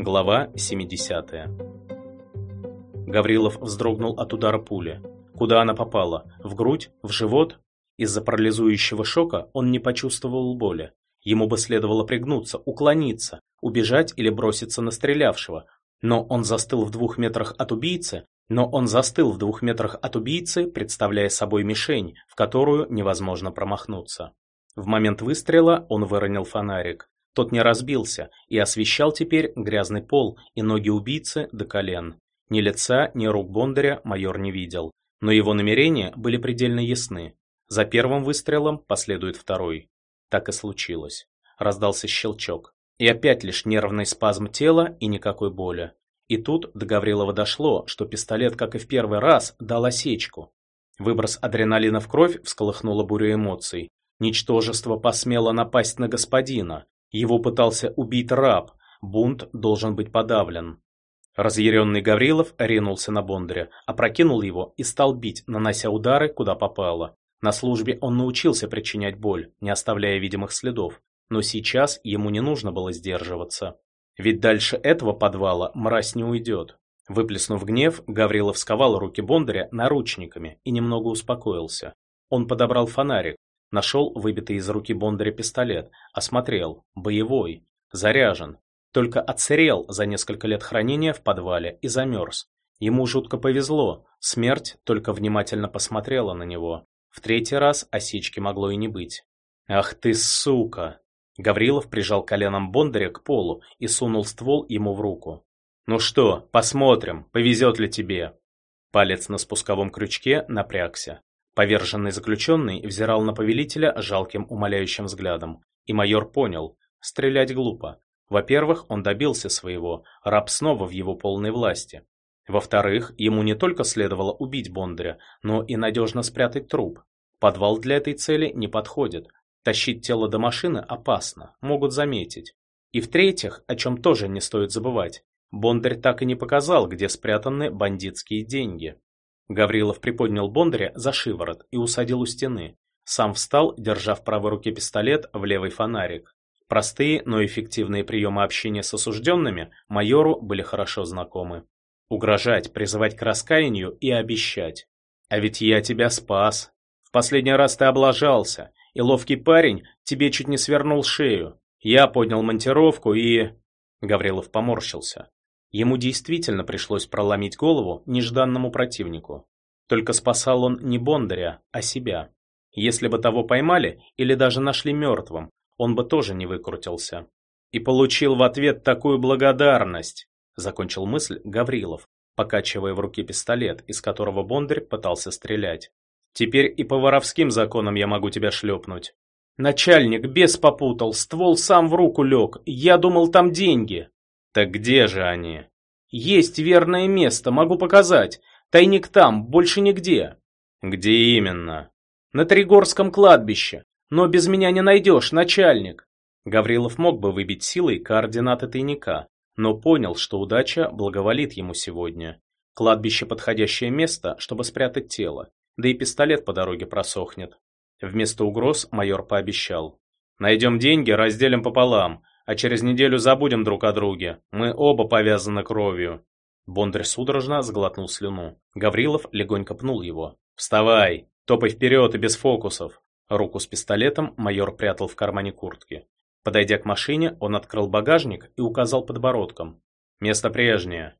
Глава 70. Гаврилов вздрогнул от удара пули. Куда она попала? В грудь? В живот? Из-за парализующего шока он не почувствовал боли. Ему бы следовало пригнуться, уклониться, убежать или броситься на стрелявшего. Но он застыл в двух метрах от убийцы, но он застыл в двух метрах от убийцы, представляя собой мишень, в которую невозможно промахнуться. В момент выстрела он выронил фонарик. Тот не разбился и освещал теперь грязный пол и ноги убийцы до колен. Ни лица, ни рук Бондаря майор не видел, но его намерения были предельно ясны. За первым выстрелом последует второй. Так и случилось. Раздался щелчок. И опять лишь нервный спазм тела и никакой боли. И тут до Гаврилова дошло, что пистолет, как и в первый раз, дал осечку. Выброс адреналина в кровь всколыхнуло бурю эмоций. Ничтожество посмело напасть на господина. Его пытался убить раб, бунт должен быть подавлен. Разъяренный Гаврилов ринулся на Бондаря, опрокинул его и стал бить, нанося удары, куда попало. На службе он научился причинять боль, не оставляя видимых следов, но сейчас ему не нужно было сдерживаться. Ведь дальше этого подвала мразь не уйдет. Выплеснув гнев, Гаврилов сковал руки Бондаря наручниками и немного успокоился. Он подобрал фонарик, Нашел выбитый из руки Бондаря пистолет, осмотрел, боевой, заряжен, только отсырел за несколько лет хранения в подвале и замерз. Ему жутко повезло, смерть только внимательно посмотрела на него. В третий раз осечки могло и не быть. «Ах ты, сука!» Гаврилов прижал коленом Бондаря к полу и сунул ствол ему в руку. «Ну что, посмотрим, повезет ли тебе?» Палец на спусковом крючке напрягся. Поверженный заключенный взирал на повелителя жалким умоляющим взглядом, и майор понял – стрелять глупо. Во-первых, он добился своего, раб снова в его полной власти. Во-вторых, ему не только следовало убить Бондаря, но и надежно спрятать труп. Подвал для этой цели не подходит. Тащить тело до машины опасно, могут заметить. И в-третьих, о чем тоже не стоит забывать, Бондарь так и не показал, где спрятаны бандитские деньги. Гаврилов приподнял Бондаря за шиворот и усадил у стены. Сам встал, держа в правой руке пистолет, в левый фонарик. Простые, но эффективные приемы общения с осужденными майору были хорошо знакомы. Угрожать, призывать к раскаянию и обещать. А ведь я тебя спас. В последний раз ты облажался, и ловкий парень тебе чуть не свернул шею. Я поднял монтировку и... Гаврилов поморщился. Ему действительно пришлось проломить голову нежданному противнику. Только спасал он не Бондаря, а себя. Если бы того поймали или даже нашли мертвым, он бы тоже не выкрутился. И получил в ответ такую благодарность, закончил мысль Гаврилов, покачивая в руке пистолет, из которого Бондарь пытался стрелять. Теперь и по воровским законам я могу тебя шлепнуть. Начальник бес попутал, ствол сам в руку лег, я думал там деньги. Так где же они? Есть верное место, могу показать. Тайник там, больше нигде. Где именно? На Тригорском кладбище. Но без меня не найдешь, начальник. Гаврилов мог бы выбить силой координаты тайника, но понял, что удача благоволит ему сегодня. Кладбище – подходящее место, чтобы спрятать тело, да и пистолет по дороге просохнет. Вместо угроз майор пообещал. «Найдем деньги, разделим пополам, а через неделю забудем друг о друге. Мы оба повязаны кровью». Бондарь судорожно сглотнул слюну. Гаврилов легонько пнул его. «Вставай! Топай вперед и без фокусов!» Руку с пистолетом майор прятал в кармане куртки. Подойдя к машине, он открыл багажник и указал подбородком. «Место прежнее.